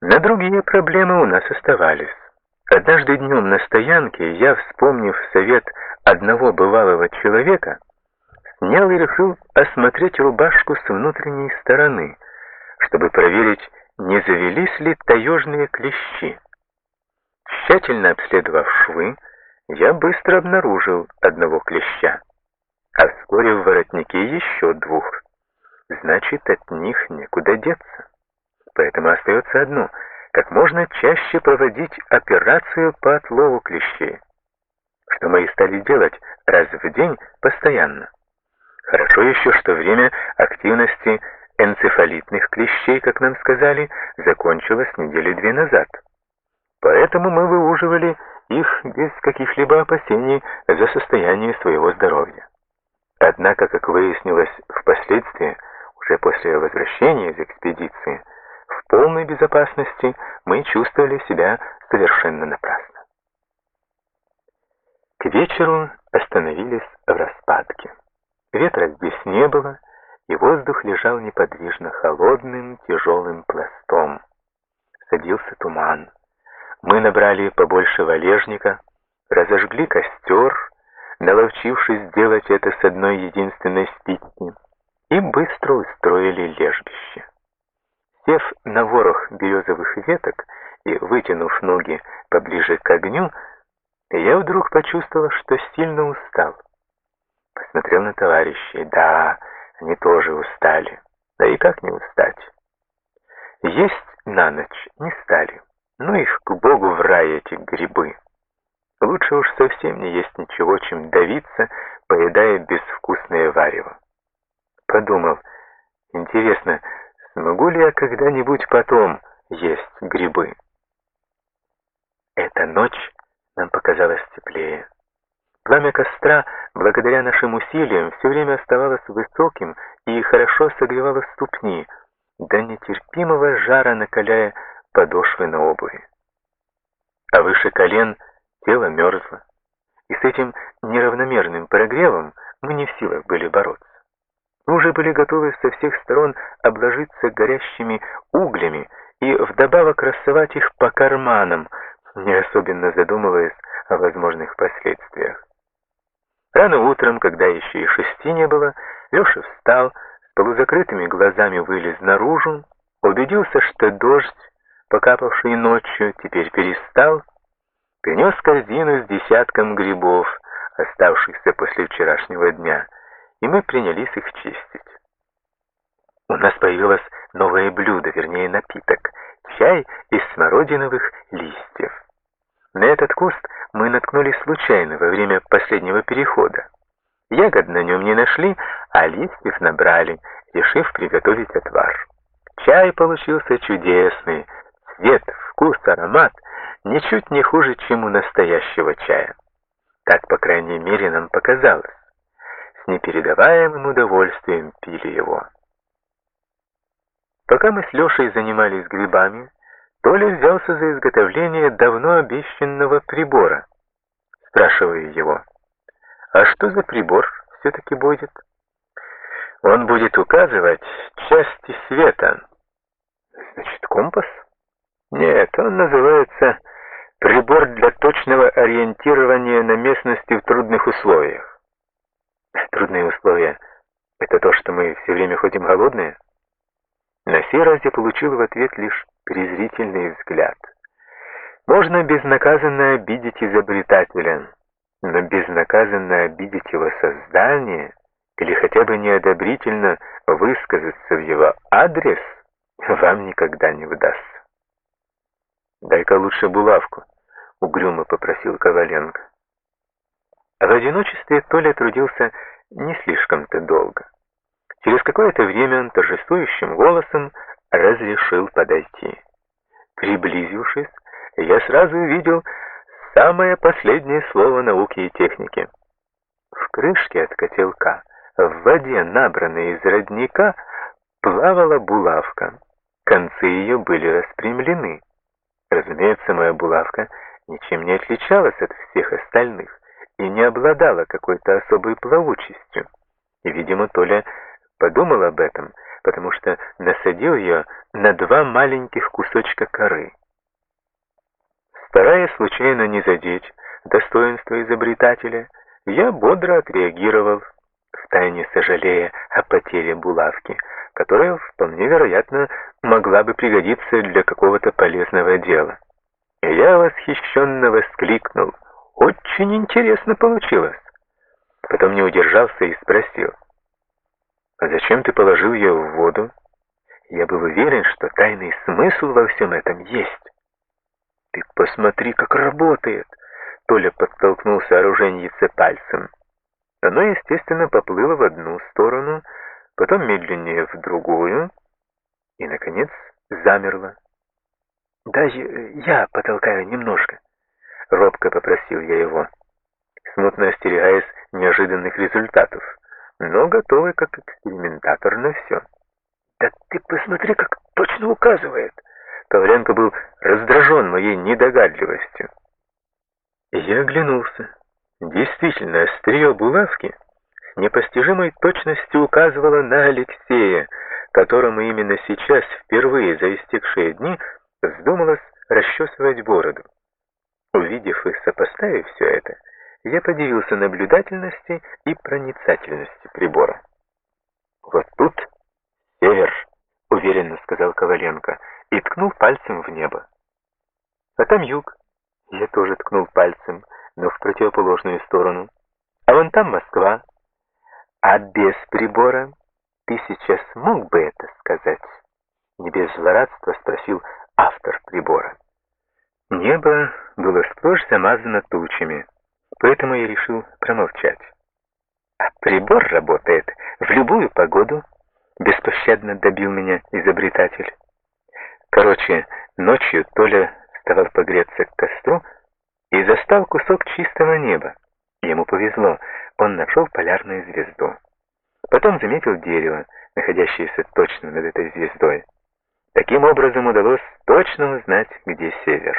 На другие проблемы у нас оставались. Однажды днем на стоянке я, вспомнив совет одного бывалого человека, снял и решил осмотреть рубашку с внутренней стороны, чтобы проверить, не завелись ли таежные клещи. Тщательно обследовав швы, я быстро обнаружил одного клеща, а вскоре в воротнике еще двух. Значит, от них некуда деться. Поэтому остается одно — как можно чаще проводить операцию по отлову клещей, что мы и стали делать раз в день постоянно. Хорошо еще, что время активности энцефалитных клещей, как нам сказали, закончилось недели две назад. Поэтому мы выуживали их без каких-либо опасений за состояние своего здоровья. Однако, как выяснилось впоследствии, уже после возвращения из экспедиции, полной безопасности мы чувствовали себя совершенно напрасно. К вечеру остановились в распадке. Ветра здесь не было, и воздух лежал неподвижно холодным, тяжелым пластом. Садился туман. Мы набрали побольше валежника, разожгли костер, наловчившись сделать это с одной единственной спички, и быстро устроили лежбище. Сев на ворох березовых веток и вытянув ноги поближе к огню, я вдруг почувствовал, что сильно устал. Посмотрел на товарищей. Да, они тоже устали. Да и как не устать? Есть на ночь не стали. Ну их к богу в рай эти грибы. Лучше уж совсем не есть ничего, чем давиться, поедая безвкусное варево. Подумал, интересно, Смогу ли я когда-нибудь потом есть грибы? Эта ночь нам показалась теплее. Пламя костра, благодаря нашим усилиям, все время оставалось высоким и хорошо согревало ступни, до нетерпимого жара накаляя подошвы на обуви. А выше колен тело мерзло, и с этим неравномерным прогревом мы не в силах были бороться. Мы уже были готовы со всех сторон обложиться горящими углями и вдобавок рассовать их по карманам, не особенно задумываясь о возможных последствиях. Рано утром, когда еще и шести не было, Леша встал, с полузакрытыми глазами вылез наружу, убедился, что дождь, покапавший ночью, теперь перестал, принес корзину с десятком грибов, оставшихся после вчерашнего дня, и мы принялись их чистить. У нас появилось новое блюдо, вернее напиток, чай из смородиновых листьев. На этот куст мы наткнулись случайно во время последнего перехода. Ягод на нем не нашли, а листьев набрали, решив приготовить отвар. Чай получился чудесный, цвет, вкус, аромат ничуть не хуже, чем у настоящего чая. Так, по крайней мере, нам показалось непередаваемым удовольствием пили его. Пока мы с Лешей занимались грибами, Толя взялся за изготовление давно обещанного прибора. Спрашиваю его, а что за прибор все-таки будет? Он будет указывать части света. Значит, компас? Нет, он называется прибор для точного ориентирования на местности в трудных условиях. Трудные условия — это то, что мы все время ходим голодные? На сей раз я получил в ответ лишь презрительный взгляд. Можно безнаказанно обидеть изобретателя, но безнаказанно обидеть его создание или хотя бы неодобрительно высказаться в его адрес вам никогда не удастся. «Дай-ка лучше булавку», — угрюмо попросил Коваленко. В одиночестве Толя трудился не слишком-то долго. Через какое-то время он торжествующим голосом разрешил подойти. Приблизившись, я сразу увидел самое последнее слово науки и техники. В крышке от котелка, в воде, набранной из родника, плавала булавка. Концы ее были распрямлены. Разумеется, моя булавка ничем не отличалась от всех остальных и не обладала какой-то особой плавучестью. И, видимо, Толя подумал об этом, потому что насадил ее на два маленьких кусочка коры. Стараясь случайно не задеть достоинство изобретателя, я бодро отреагировал, втайне сожалея о потере булавки, которая вполне вероятно могла бы пригодиться для какого-то полезного дела. И я восхищенно воскликнул. Очень интересно получилось. Потом не удержался и спросил. «А зачем ты положил ее в воду?» Я был уверен, что тайный смысл во всем этом есть. «Ты посмотри, как работает!» Толя подтолкнулся оруженьице пальцем. Оно, естественно, поплыло в одну сторону, потом медленнее в другую и, наконец, замерло. «Дай я потолкаю немножко», — робко попросил я его, смутно остерегаясь неожиданных результатов, но готовый как экспериментатор на все. «Да ты посмотри, как точно указывает!» Коваленко был раздражен моей недогадливостью. Я оглянулся. Действительно, острие булавки с непостижимой точностью указывало на Алексея, которому именно сейчас, впервые за истекшие дни, вздумалось расчесывать бороду. Увидев и сопоставив все это, я подивился наблюдательности и проницательности прибора. «Вот тут север», — уверенно сказал Коваленко, и ткнул пальцем в небо. «А там юг». Я тоже ткнул пальцем, но в противоположную сторону. «А вон там Москва». «А без прибора ты сейчас мог бы это сказать?» Не без злорадства спросил автор прибора. Небо было сплошь замазано тучами, поэтому я решил промолчать. А прибор работает в любую погоду, беспощадно добил меня изобретатель. Короче, ночью Толя вставал погреться к костру и застал кусок чистого неба. Ему повезло, он нашел полярную звезду. Потом заметил дерево, находящееся точно над этой звездой. Таким образом удалось точно узнать, где север.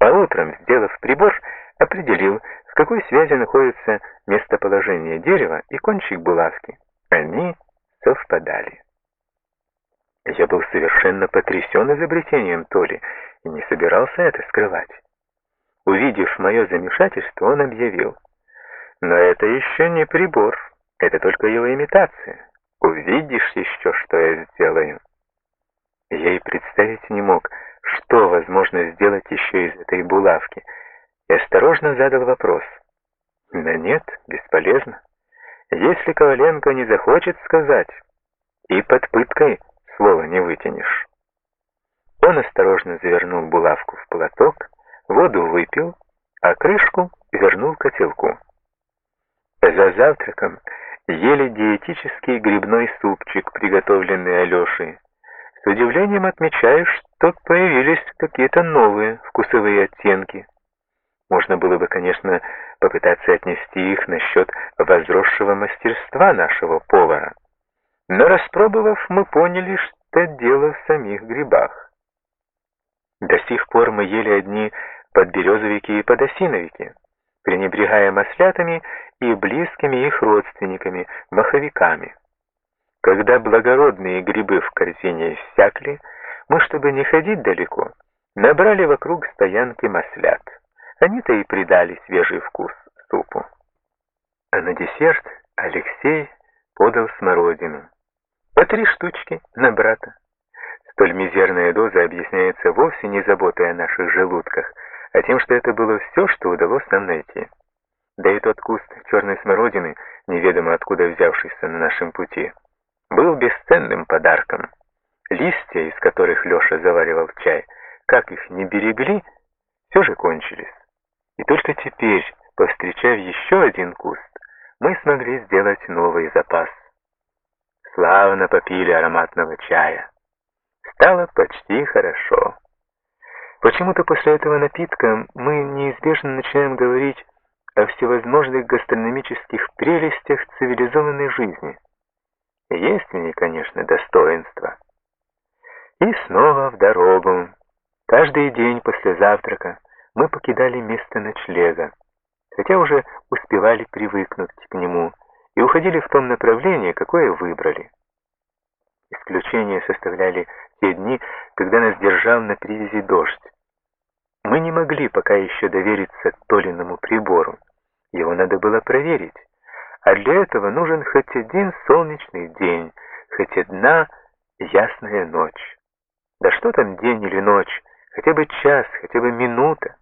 А утром, сделав прибор, определил, в какой связи находится местоположение дерева и кончик булавки. Они совпадали. Я был совершенно потрясен изобретением Толи и не собирался это скрывать. Увидев мое замешательство, он объявил, «Но это еще не прибор, это только его имитация. Увидишь еще, что я сделаю». Я и представить не мог, что возможно сделать еще из этой булавки, и осторожно задал вопрос. Да нет, бесполезно. Если Коваленко не захочет сказать, и под пыткой слова не вытянешь. Он осторожно завернул булавку в платок, воду выпил, а крышку вернул котелку. За завтраком ели диетический грибной супчик, приготовленный Алешей, с удивлением отмечаю, что появились какие-то новые вкусовые оттенки. Можно было бы, конечно, попытаться отнести их насчет возросшего мастерства нашего повара. Но распробовав, мы поняли, что дело в самих грибах. До сих пор мы ели одни подберезовики и подосиновики, пренебрегая маслятами и близкими их родственниками, маховиками. Когда благородные грибы в корзине иссякли, мы, чтобы не ходить далеко, набрали вокруг стоянки маслят. Они-то и придали свежий вкус супу. А на десерт Алексей подал смородину. По три штучки на брата. Столь мизерная доза объясняется вовсе не заботой о наших желудках, а тем, что это было все, что удалось нам найти. Да и тот куст черной смородины, неведомо откуда взявшийся на нашем пути, был бесценным подарком. Листья, из которых Леша заваривал чай, как их не берегли, все же кончились. И только теперь, повстречав еще один куст, мы смогли сделать новый запас. Славно попили ароматного чая. Стало почти хорошо. Почему-то после этого напитка мы неизбежно начинаем говорить о всевозможных гастрономических прелестях цивилизованной жизни. Есть в ней, конечно, достоинство. И снова в дорогу. Каждый день после завтрака мы покидали место ночлега, хотя уже успевали привыкнуть к нему и уходили в том направлении, какое выбрали. Исключение составляли те дни, когда нас держал на привязи дождь. Мы не могли пока еще довериться Толиному прибору. Его надо было проверить. А для этого нужен хоть один солнечный день, хоть одна ясная ночь. Да что там день или ночь, хотя бы час, хотя бы минута.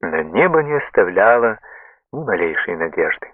Но небо не оставляло ни малейшей надежды.